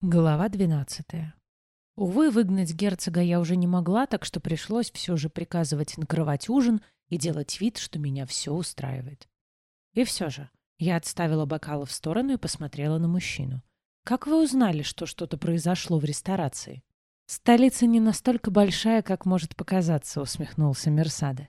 Глава 12. Увы, выгнать герцога я уже не могла, так что пришлось все же приказывать накрывать ужин и делать вид, что меня все устраивает. И все же, я отставила бокалы в сторону и посмотрела на мужчину. «Как вы узнали, что что-то произошло в ресторации?» «Столица не настолько большая, как может показаться», — усмехнулся Мерсаде.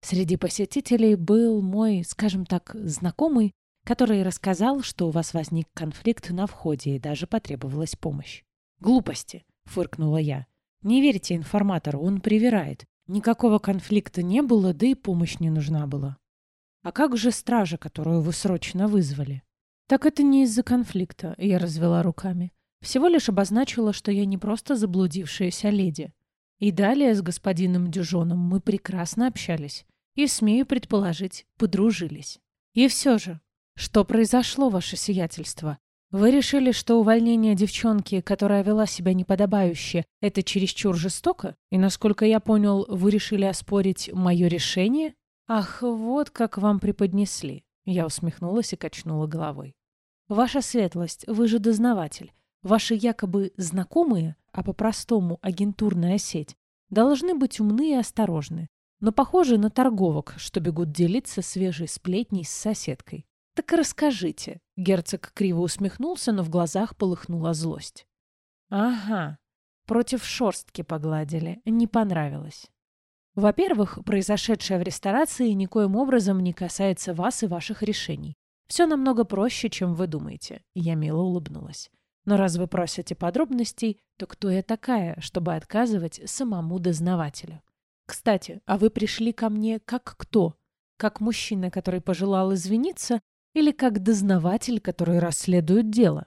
«Среди посетителей был мой, скажем так, знакомый, который рассказал, что у вас возник конфликт на входе и даже потребовалась помощь. «Глупости!» — фыркнула я. «Не верьте информатору, он привирает. Никакого конфликта не было, да и помощь не нужна была». «А как же стража, которую вы срочно вызвали?» «Так это не из-за конфликта», — я развела руками. Всего лишь обозначила, что я не просто заблудившаяся леди. И далее с господином Дюжоном мы прекрасно общались. И, смею предположить, подружились. И все же, «Что произошло, ваше сиятельство? Вы решили, что увольнение девчонки, которая вела себя неподобающе, это чересчур жестоко? И, насколько я понял, вы решили оспорить мое решение? Ах, вот как вам преподнесли!» Я усмехнулась и качнула головой. «Ваша светлость, вы же дознаватель. Ваши якобы знакомые, а по-простому агентурная сеть, должны быть умны и осторожны, но похожи на торговок, что бегут делиться свежей сплетней с соседкой. «Так расскажите». Герцог криво усмехнулся, но в глазах полыхнула злость. «Ага. Против шорстки погладили. Не понравилось. Во-первых, произошедшее в ресторации никоим образом не касается вас и ваших решений. Все намного проще, чем вы думаете». Я мило улыбнулась. «Но раз вы просите подробностей, то кто я такая, чтобы отказывать самому дознавателю? Кстати, а вы пришли ко мне как кто? Как мужчина, который пожелал извиниться, или как дознаватель, который расследует дело.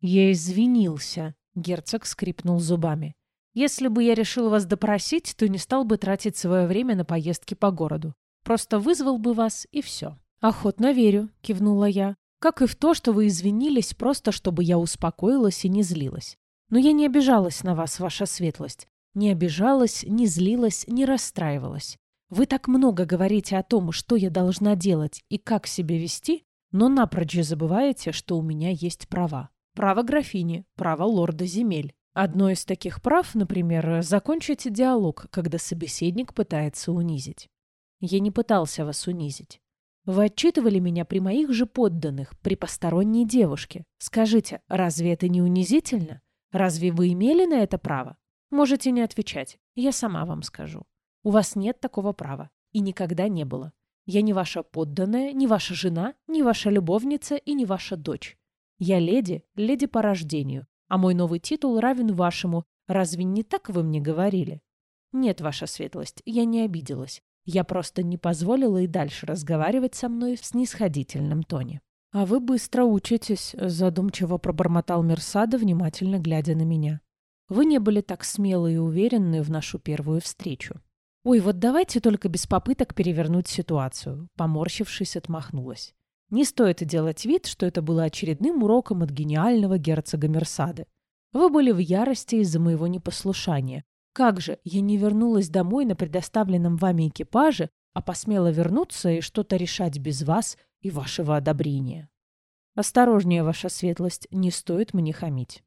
Я извинился, герцог скрипнул зубами. Если бы я решил вас допросить, то не стал бы тратить свое время на поездки по городу. Просто вызвал бы вас, и все. Охотно верю, кивнула я. Как и в то, что вы извинились, просто чтобы я успокоилась и не злилась. Но я не обижалась на вас, ваша светлость. Не обижалась, не злилась, не расстраивалась. Вы так много говорите о том, что я должна делать и как себя вести, но напрочь забываете, что у меня есть права. Право графини, право лорда земель. Одно из таких прав, например, закончить диалог, когда собеседник пытается унизить. Я не пытался вас унизить. Вы отчитывали меня при моих же подданных, при посторонней девушке. Скажите, разве это не унизительно? Разве вы имели на это право? Можете не отвечать. Я сама вам скажу. У вас нет такого права. И никогда не было. Я не ваша подданная, не ваша жена, не ваша любовница и не ваша дочь. Я леди, леди по рождению, а мой новый титул равен вашему. Разве не так вы мне говорили? Нет, ваша светлость, я не обиделась. Я просто не позволила и дальше разговаривать со мной в снисходительном тоне. «А вы быстро учитесь», — задумчиво пробормотал Мерсада, внимательно глядя на меня. «Вы не были так смелы и уверенны в нашу первую встречу». «Ой, вот давайте только без попыток перевернуть ситуацию», — поморщившись, отмахнулась. «Не стоит делать вид, что это было очередным уроком от гениального герцога Мерсады. Вы были в ярости из-за моего непослушания. Как же, я не вернулась домой на предоставленном вами экипаже, а посмела вернуться и что-то решать без вас и вашего одобрения. Осторожнее, ваша светлость, не стоит мне хамить».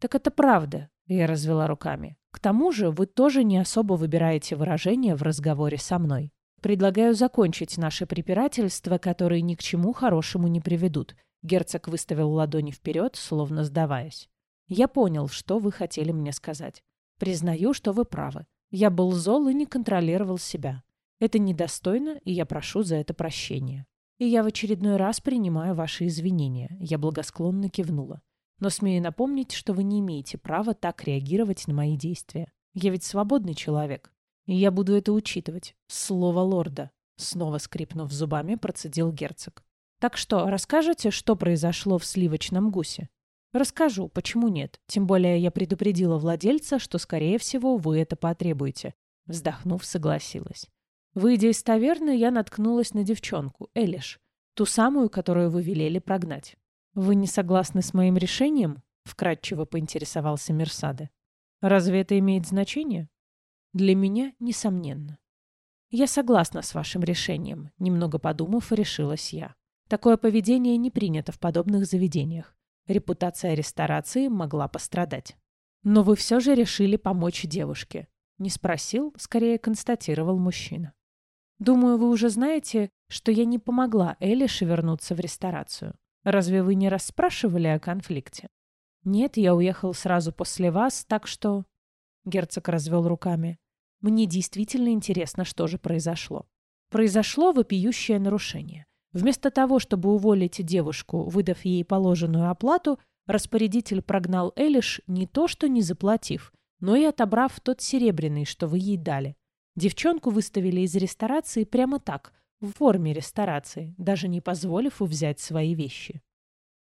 «Так это правда», — я развела руками. К тому же вы тоже не особо выбираете выражения в разговоре со мной. Предлагаю закончить наше препирательство, которые ни к чему хорошему не приведут. Герцог выставил ладони вперед, словно сдаваясь. Я понял, что вы хотели мне сказать. Признаю, что вы правы. Я был зол и не контролировал себя. Это недостойно, и я прошу за это прощения. И я в очередной раз принимаю ваши извинения. Я благосклонно кивнула. Но смею напомнить, что вы не имеете права так реагировать на мои действия. Я ведь свободный человек. И я буду это учитывать. Слово лорда. Снова скрипнув зубами, процедил герцог. Так что, расскажете, что произошло в сливочном гусе? Расскажу, почему нет. Тем более я предупредила владельца, что, скорее всего, вы это потребуете. Вздохнув, согласилась. Выйдя из таверны, я наткнулась на девчонку, Элиш. Ту самую, которую вы велели прогнать. «Вы не согласны с моим решением?» — вкратчиво поинтересовался Мерсаде. «Разве это имеет значение?» «Для меня, несомненно». «Я согласна с вашим решением», — немного подумав, решилась я. «Такое поведение не принято в подобных заведениях. Репутация ресторации могла пострадать. Но вы все же решили помочь девушке. Не спросил, скорее констатировал мужчина. Думаю, вы уже знаете, что я не помогла Элише вернуться в ресторацию. Разве вы не расспрашивали о конфликте? Нет, я уехал сразу после вас, так что... Герцог развел руками. Мне действительно интересно, что же произошло. Произошло вопиющее нарушение. Вместо того, чтобы уволить девушку, выдав ей положенную оплату, распорядитель прогнал Элиш не то что не заплатив, но и отобрав тот серебряный, что вы ей дали. Девчонку выставили из ресторации прямо так, в форме ресторации, даже не позволив взять свои вещи.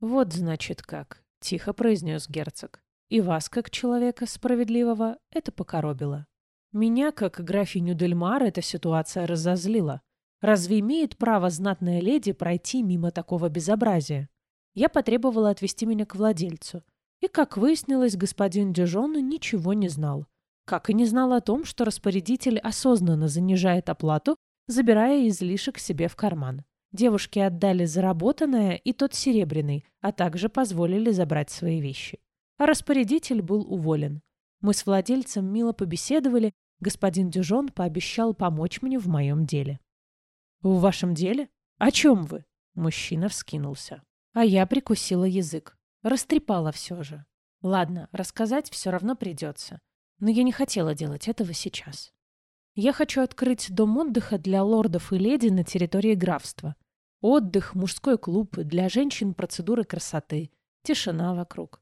«Вот, значит, как», — тихо произнес герцог. «И вас, как человека справедливого, это покоробило. Меня, как графиню Дельмар, эта ситуация разозлила. Разве имеет право знатная леди пройти мимо такого безобразия? Я потребовала отвезти меня к владельцу. И, как выяснилось, господин Дюжон ничего не знал. Как и не знал о том, что распорядитель осознанно занижает оплату, забирая излишек себе в карман. Девушке отдали заработанное и тот серебряный, а также позволили забрать свои вещи. А распорядитель был уволен. Мы с владельцем мило побеседовали, господин Дюжон пообещал помочь мне в моем деле. «В вашем деле? О чем вы?» Мужчина вскинулся. А я прикусила язык. Растрепала все же. Ладно, рассказать все равно придется. Но я не хотела делать этого сейчас. Я хочу открыть дом отдыха для лордов и леди на территории графства. Отдых, мужской клуб, для женщин процедуры красоты, тишина вокруг.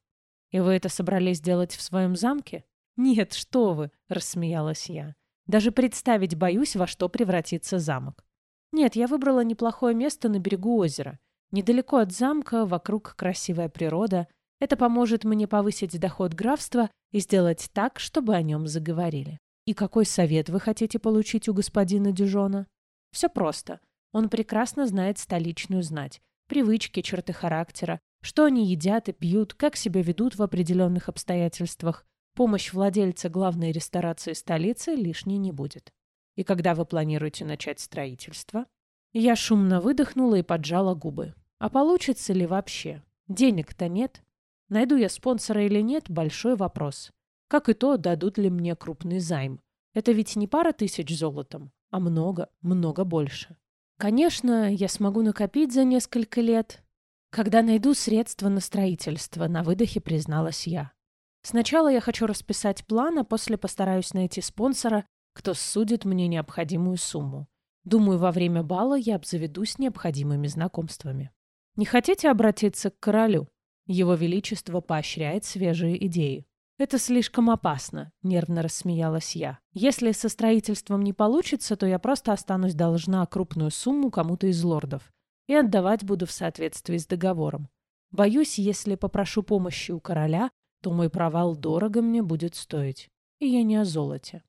И вы это собрались делать в своем замке? «Нет, что вы!» — рассмеялась я. «Даже представить боюсь, во что превратится замок. Нет, я выбрала неплохое место на берегу озера. Недалеко от замка, вокруг красивая природа. Это поможет мне повысить доход графства и сделать так, чтобы о нем заговорили. И какой совет вы хотите получить у господина Дюжона? Все просто. Он прекрасно знает столичную знать, привычки, черты характера, что они едят и пьют, как себя ведут в определенных обстоятельствах, Помощь владельца главной ресторации столицы лишней не будет. И когда вы планируете начать строительство? Я шумно выдохнула и поджала губы. А получится ли вообще? Денег-то нет. Найду я спонсора или нет – большой вопрос. Как и то, дадут ли мне крупный займ. Это ведь не пара тысяч золотом, а много, много больше. Конечно, я смогу накопить за несколько лет, когда найду средства на строительство, на выдохе призналась я. Сначала я хочу расписать план, а после постараюсь найти спонсора, кто судит мне необходимую сумму. Думаю, во время бала я обзаведусь необходимыми знакомствами. Не хотите обратиться к королю? Его Величество поощряет свежие идеи. «Это слишком опасно», — нервно рассмеялась я. «Если со строительством не получится, то я просто останусь должна крупную сумму кому-то из лордов и отдавать буду в соответствии с договором. Боюсь, если попрошу помощи у короля, то мой провал дорого мне будет стоить. И я не о золоте.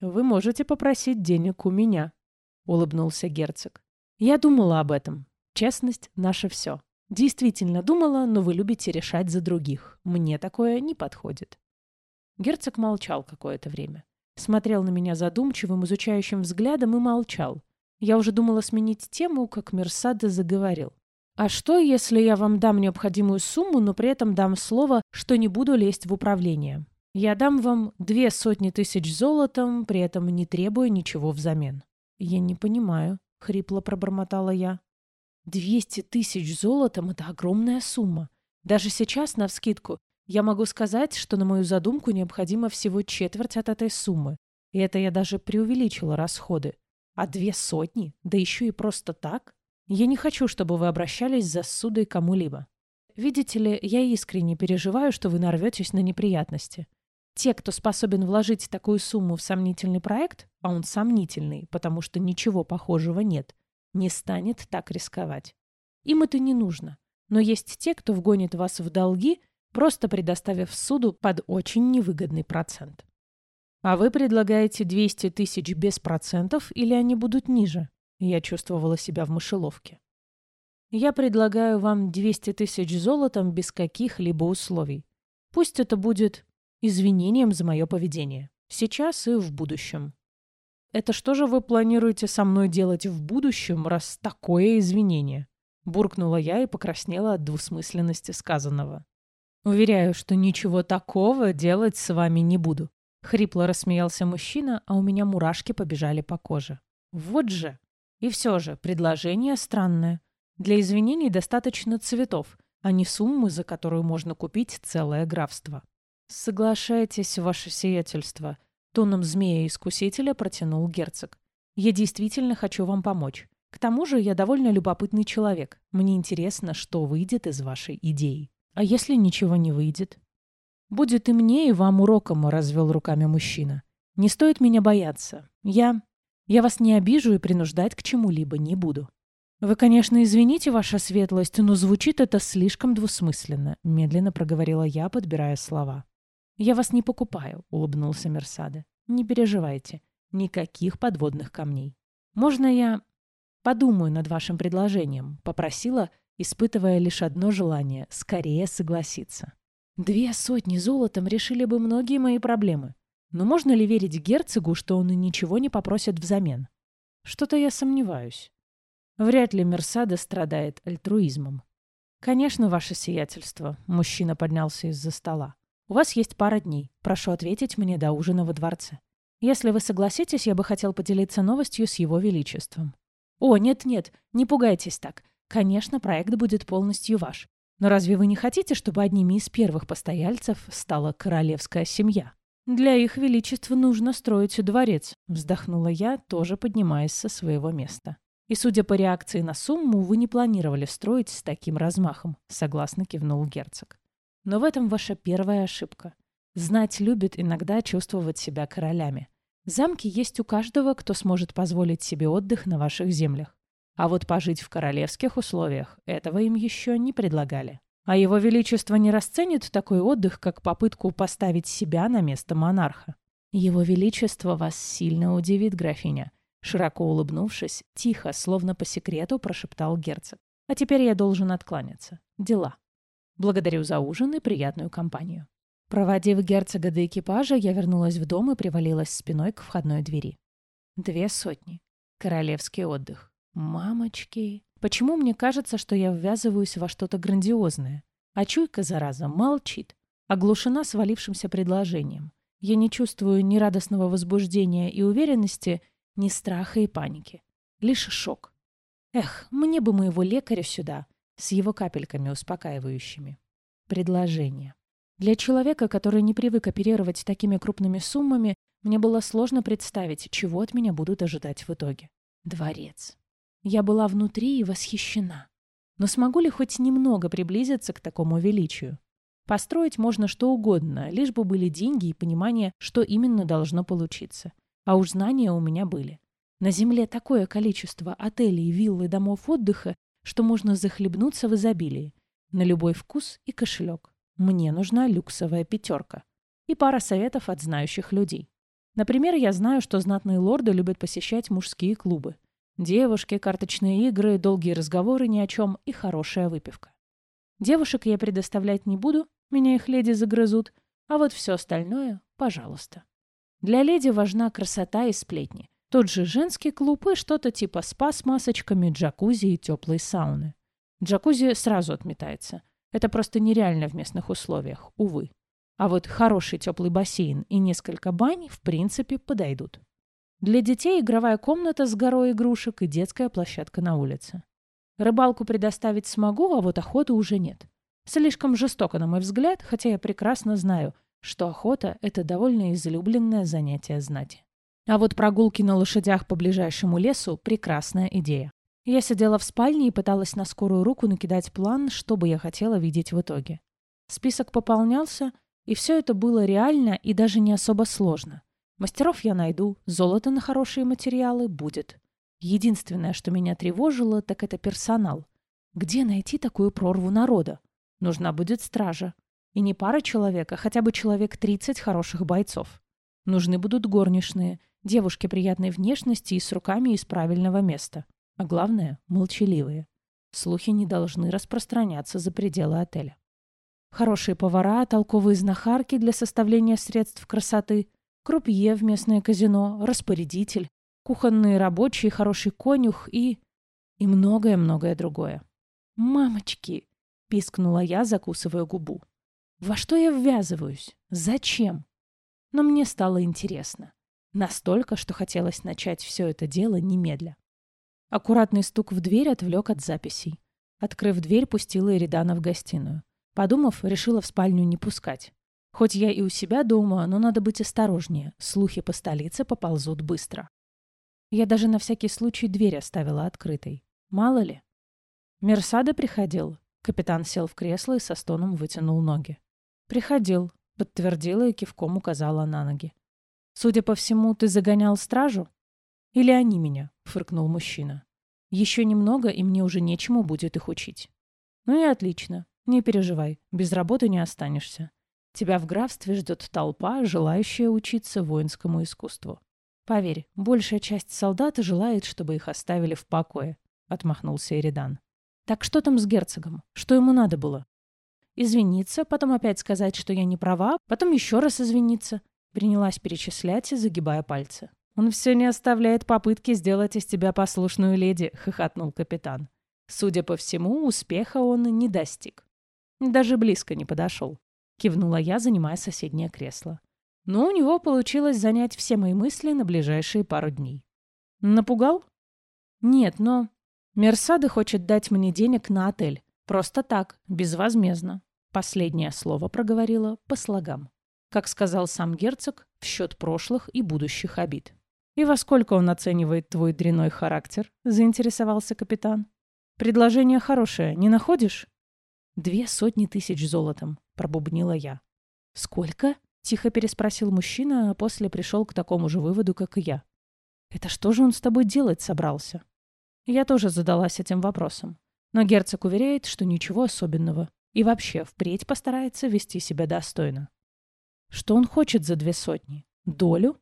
Вы можете попросить денег у меня, улыбнулся герцог. Я думала об этом. Честность — наше все. Действительно думала, но вы любите решать за других. Мне такое не подходит. Герцог молчал какое-то время. Смотрел на меня задумчивым, изучающим взглядом и молчал. Я уже думала сменить тему, как Мерсада заговорил. А что, если я вам дам необходимую сумму, но при этом дам слово, что не буду лезть в управление? Я дам вам две сотни тысяч золотом, при этом не требуя ничего взамен. Я не понимаю, хрипло пробормотала я. Двести тысяч золотом — это огромная сумма. Даже сейчас, навскидку, я могу сказать, что на мою задумку необходимо всего четверть от этой суммы. И это я даже преувеличила расходы. А две сотни? Да еще и просто так? Я не хочу, чтобы вы обращались за ссудой кому-либо. Видите ли, я искренне переживаю, что вы нарветесь на неприятности. Те, кто способен вложить такую сумму в сомнительный проект, а он сомнительный, потому что ничего похожего нет, не станет так рисковать. Им это не нужно. Но есть те, кто вгонит вас в долги, просто предоставив суду под очень невыгодный процент. А вы предлагаете 200 тысяч без процентов или они будут ниже? Я чувствовала себя в мышеловке. Я предлагаю вам 200 тысяч золотом без каких-либо условий. Пусть это будет извинением за мое поведение. Сейчас и в будущем. Это что же вы планируете со мной делать в будущем, раз такое извинение? Буркнула я и покраснела от двусмысленности сказанного. Уверяю, что ничего такого делать с вами не буду. Хрипло рассмеялся мужчина, а у меня мурашки побежали по коже. Вот же. И все же, предложение странное. Для извинений достаточно цветов, а не суммы, за которую можно купить целое графство. «Соглашайтесь, ваше сиятельство», — тоном змея-искусителя протянул герцог. «Я действительно хочу вам помочь. К тому же я довольно любопытный человек. Мне интересно, что выйдет из вашей идеи. А если ничего не выйдет?» «Будет и мне, и вам уроком», — развел руками мужчина. «Не стоит меня бояться. Я... Я вас не обижу и принуждать к чему-либо не буду». «Вы, конечно, извините, ваша светлость, но звучит это слишком двусмысленно», — медленно проговорила я, подбирая слова. «Я вас не покупаю», — улыбнулся Мерсаде. «Не переживайте. Никаких подводных камней. Можно я подумаю над вашим предложением?» — попросила, испытывая лишь одно желание — скорее согласиться. Две сотни золотом решили бы многие мои проблемы. Но можно ли верить герцогу, что он ничего не попросит взамен? Что-то я сомневаюсь. Вряд ли Мерсада страдает альтруизмом. «Конечно, ваше сиятельство», — мужчина поднялся из-за стола. «У вас есть пара дней. Прошу ответить мне до ужина во дворце. Если вы согласитесь, я бы хотел поделиться новостью с его величеством». «О, нет-нет, не пугайтесь так. Конечно, проект будет полностью ваш. Но разве вы не хотите, чтобы одними из первых постояльцев стала королевская семья? Для их величества нужно строить дворец, вздохнула я, тоже поднимаясь со своего места. И, судя по реакции на сумму, вы не планировали строить с таким размахом, согласно кивнул герцог. Но в этом ваша первая ошибка. Знать любит иногда чувствовать себя королями. Замки есть у каждого, кто сможет позволить себе отдых на ваших землях. А вот пожить в королевских условиях этого им еще не предлагали. А его величество не расценит такой отдых, как попытку поставить себя на место монарха. Его величество вас сильно удивит, графиня. Широко улыбнувшись, тихо, словно по секрету, прошептал герцог. А теперь я должен откланяться. Дела. Благодарю за ужин и приятную компанию. Проводив герцога до экипажа, я вернулась в дом и привалилась спиной к входной двери. Две сотни. Королевский отдых. Мамочки, почему мне кажется, что я ввязываюсь во что-то грандиозное? А чуйка, зараза, молчит, оглушена свалившимся предложением. Я не чувствую ни радостного возбуждения и уверенности, ни страха и паники. Лишь шок. Эх, мне бы моего лекаря сюда, с его капельками успокаивающими. Предложение. Для человека, который не привык оперировать такими крупными суммами, мне было сложно представить, чего от меня будут ожидать в итоге. Дворец. Я была внутри и восхищена. Но смогу ли хоть немного приблизиться к такому величию? Построить можно что угодно, лишь бы были деньги и понимание, что именно должно получиться. А уж знания у меня были. На Земле такое количество отелей, вилл и домов отдыха, что можно захлебнуться в изобилии. На любой вкус и кошелек. Мне нужна люксовая пятерка. И пара советов от знающих людей. Например, я знаю, что знатные лорды любят посещать мужские клубы. Девушки, карточные игры, долгие разговоры ни о чем и хорошая выпивка. Девушек я предоставлять не буду, меня их леди загрызут, а вот все остальное — пожалуйста. Для леди важна красота и сплетни. Тот же женский клуб и что-то типа спа с масочками, джакузи и теплой сауны. Джакузи сразу отметается. Это просто нереально в местных условиях, увы. А вот хороший теплый бассейн и несколько бань в принципе подойдут. Для детей игровая комната с горой игрушек и детская площадка на улице. Рыбалку предоставить смогу, а вот охоты уже нет. Слишком жестоко, на мой взгляд, хотя я прекрасно знаю, что охота – это довольно излюбленное занятие знати. А вот прогулки на лошадях по ближайшему лесу – прекрасная идея. Я сидела в спальне и пыталась на скорую руку накидать план, что бы я хотела видеть в итоге. Список пополнялся, и все это было реально и даже не особо сложно. Мастеров я найду, золото на хорошие материалы будет. Единственное, что меня тревожило, так это персонал. Где найти такую прорву народа? Нужна будет стража. И не пара человек, а хотя бы человек 30 хороших бойцов. Нужны будут горничные, девушки приятной внешности и с руками из правильного места. А главное – молчаливые. Слухи не должны распространяться за пределы отеля. Хорошие повара, толковые знахарки для составления средств красоты, крупье в местное казино, распорядитель, кухонные рабочие, хороший конюх и... и многое-многое другое. «Мамочки!» — пискнула я, закусывая губу. «Во что я ввязываюсь? Зачем?» Но мне стало интересно. Настолько, что хотелось начать все это дело немедля. Аккуратный стук в дверь отвлек от записей. Открыв дверь, пустила Эридана в гостиную. Подумав, решила в спальню не пускать. Хоть я и у себя дома, но надо быть осторожнее. Слухи по столице поползут быстро. Я даже на всякий случай дверь оставила открытой. Мало ли. Мерсада приходил. Капитан сел в кресло и со стоном вытянул ноги. «Приходил», — подтвердила и кивком указала на ноги. «Судя по всему, ты загонял стражу?» «Или они меня?» — фыркнул мужчина. «Еще немного, и мне уже нечему будет их учить». «Ну и отлично. Не переживай, без работы не останешься. Тебя в графстве ждет толпа, желающая учиться воинскому искусству. Поверь, большая часть солдат желает, чтобы их оставили в покое», — отмахнулся Эридан. «Так что там с герцогом? Что ему надо было?» «Извиниться, потом опять сказать, что я не права, потом еще раз извиниться». Принялась перечислять, загибая пальцы. «Он все не оставляет попытки сделать из тебя послушную леди», — хохотнул капитан. Судя по всему, успеха он не достиг. Даже близко не подошел. Кивнула я, занимая соседнее кресло. Но у него получилось занять все мои мысли на ближайшие пару дней. Напугал? Нет, но... Мерсада хочет дать мне денег на отель. Просто так, безвозмездно. Последнее слово проговорила по слогам. Как сказал сам герцог, в счет прошлых и будущих обид. «И во сколько он оценивает твой дряной характер?» – заинтересовался капитан. «Предложение хорошее, не находишь?» «Две сотни тысяч золотом», — пробубнила я. «Сколько?» — тихо переспросил мужчина, а после пришел к такому же выводу, как и я. «Это что же он с тобой делать собрался?» Я тоже задалась этим вопросом. Но герцог уверяет, что ничего особенного. И вообще, впредь постарается вести себя достойно. Что он хочет за две сотни? Долю?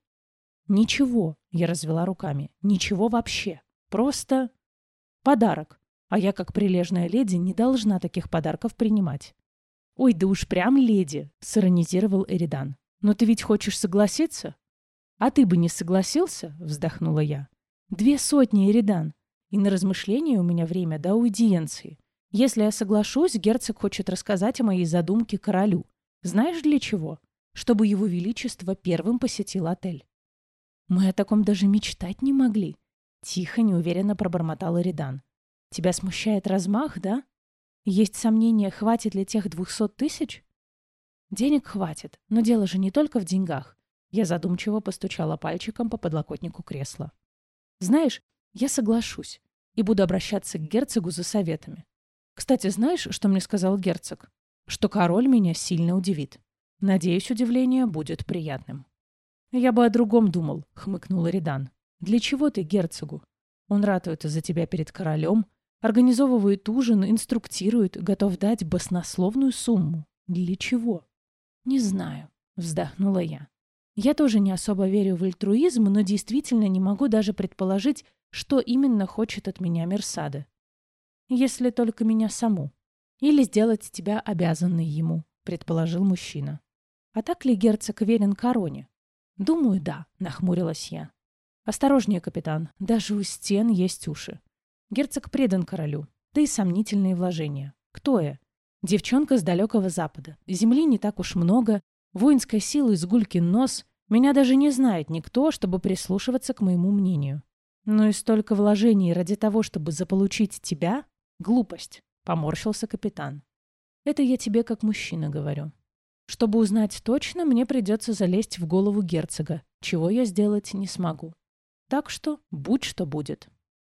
Ничего, я развела руками. Ничего вообще. Просто подарок. А я, как прилежная леди, не должна таких подарков принимать. «Ой, да уж прям леди!» — сиронизировал Эридан. «Но ты ведь хочешь согласиться?» «А ты бы не согласился?» — вздохнула я. «Две сотни, Эридан. И на размышления у меня время до аудиенции. Если я соглашусь, герцог хочет рассказать о моей задумке королю. Знаешь, для чего? Чтобы его величество первым посетил отель». «Мы о таком даже мечтать не могли», — тихо, неуверенно пробормотал Эридан. Тебя смущает размах, да? Есть сомнения, хватит ли тех двухсот тысяч? Денег хватит, но дело же не только в деньгах. Я задумчиво постучала пальчиком по подлокотнику кресла. Знаешь, я соглашусь и буду обращаться к герцогу за советами. Кстати, знаешь, что мне сказал герцог? Что король меня сильно удивит. Надеюсь, удивление будет приятным. Я бы о другом думал, хмыкнул Ридан. Для чего ты герцогу? Он ратует за тебя перед королем, Организовывает ужин, инструктирует, готов дать баснословную сумму. Для чего? Не знаю, вздохнула я. Я тоже не особо верю в альтруизм, но действительно не могу даже предположить, что именно хочет от меня Мерсада. Если только меня саму. Или сделать тебя обязанной ему, предположил мужчина. А так ли герцог верен короне? Думаю, да, нахмурилась я. Осторожнее, капитан, даже у стен есть уши. Герцог предан королю, да и сомнительные вложения. Кто я? Девчонка с далекого запада. Земли не так уж много, воинской силы с гулькин нос. Меня даже не знает никто, чтобы прислушиваться к моему мнению. Но и столько вложений ради того, чтобы заполучить тебя — глупость, — поморщился капитан. Это я тебе как мужчина говорю. Чтобы узнать точно, мне придется залезть в голову герцога, чего я сделать не смогу. Так что будь что будет.